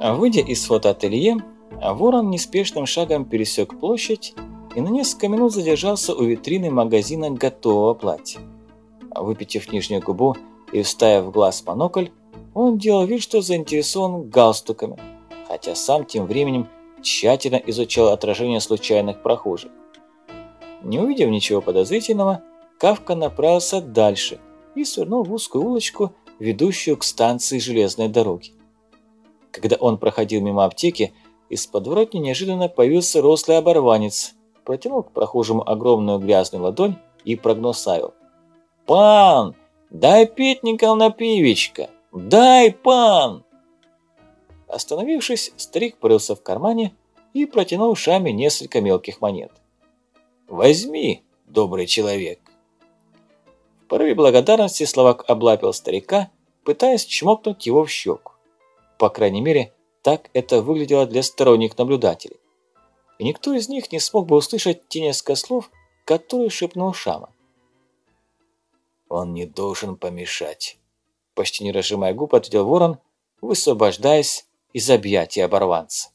Выйдя из фотоателье, Ворон неспешным шагом пересек площадь и на несколько минут задержался у витрины магазина готового платья. Выпитив нижнюю губу и вставив в глаз монокль, он делал вид, что заинтересован галстуками, хотя сам тем временем тщательно изучал отражение случайных прохожих. Не увидев ничего подозрительного, Кавка направился дальше и свернул в узкую улочку, ведущую к станции железной дороги. Когда он проходил мимо аптеки, из подворотни неожиданно появился рослый оборванец, протянул к прохожему огромную грязную ладонь и прогнусавил. «Пан, дай петников на пивечко! Дай, пан!» Остановившись, старик порылся в кармане и протянул Шаме несколько мелких монет. «Возьми, добрый человек!» В порыве благодарности Словак облапил старика, пытаясь чмокнуть его в щеку. По крайней мере, так это выглядело для сторонних наблюдателей. И никто из них не смог бы услышать те несколько слов, которые шепнул Шама. «Он не должен помешать», – почти не разжимая губ, ответил ворон, высвобождаясь из объятий оборванца.